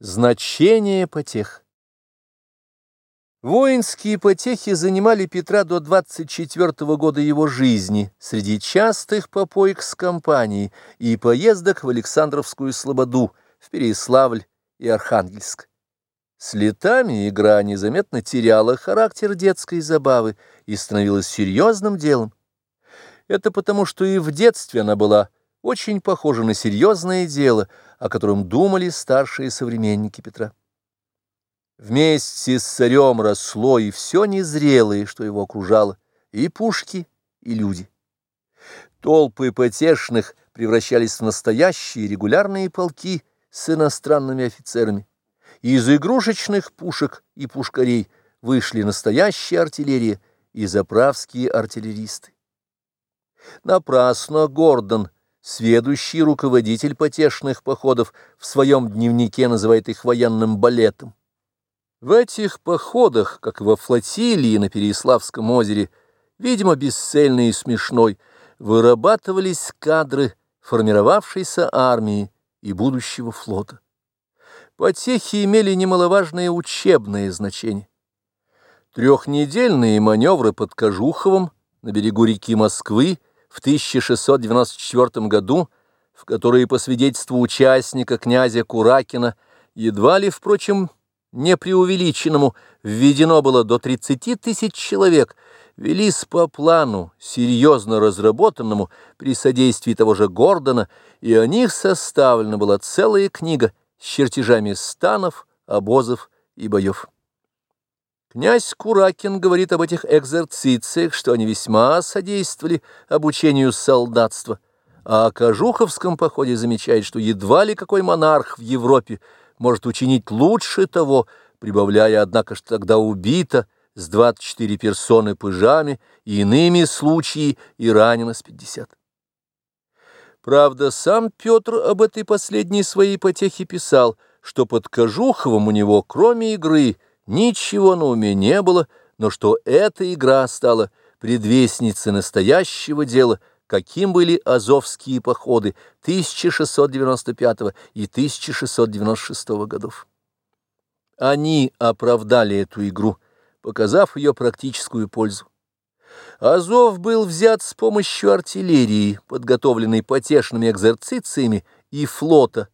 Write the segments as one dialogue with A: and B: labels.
A: Значение потех Воинские потехи занимали Петра до 24 -го года его жизни среди частых попоек с компанией и поездок в Александровскую Слободу, в Переславль и Архангельск. С летами игра незаметно теряла характер детской забавы и становилась серьезным делом. Это потому, что и в детстве она была очень похожа на серьезное дело, о котором думали старшие современники Петра. Вместе с царем росло и все незрелое, что его окружало, и пушки, и люди. Толпы потешных превращались в настоящие регулярные полки с иностранными офицерами. Из игрушечных пушек и пушкарей вышли настоящая артиллерия и заправские артиллеристы. Напрасно Гордон Сведущий руководитель потешных походов в своем дневнике называет их военным балетом. В этих походах, как и во флотилии на Переяславском озере, видимо, бесцельной и смешной, вырабатывались кадры формировавшейся армии и будущего флота. Потехи имели немаловажное учебное значение. Трехнедельные маневры под Кожуховым на берегу реки Москвы в 1694 году, в которые, по свидетельству участника князя Куракина, едва ли, впрочем, не преувеличенному, введено было до 30 тысяч человек, велись по плану, серьезно разработанному при содействии того же Гордона, и о них составлена была целая книга с чертежами станов, обозов и боев. Князь Куракин говорит об этих экзерцициях, что они весьма содействовали обучению солдатства, а о Кожуховском походе замечает, что едва ли какой монарх в Европе может учинить лучше того, прибавляя, однако, что тогда убито с 24 персоны пыжами, и иными случаи и ранено с 50. Правда, сам Петр об этой последней своей потехе писал, что под Кожуховым у него, кроме игры, Ничего на уме не было, но что эта игра стала предвестницей настоящего дела, каким были азовские походы 1695 и 1696 годов. Они оправдали эту игру, показав ее практическую пользу. Азов был взят с помощью артиллерии, подготовленной потешными экзерцициями, и флота,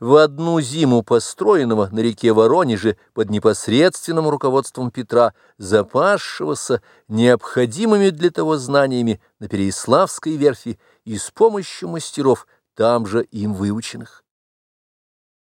A: в одну зиму построенного на реке Воронеже под непосредственным руководством Петра, запасшегося необходимыми для того знаниями на Переяславской верфи и с помощью мастеров, там же им выученных.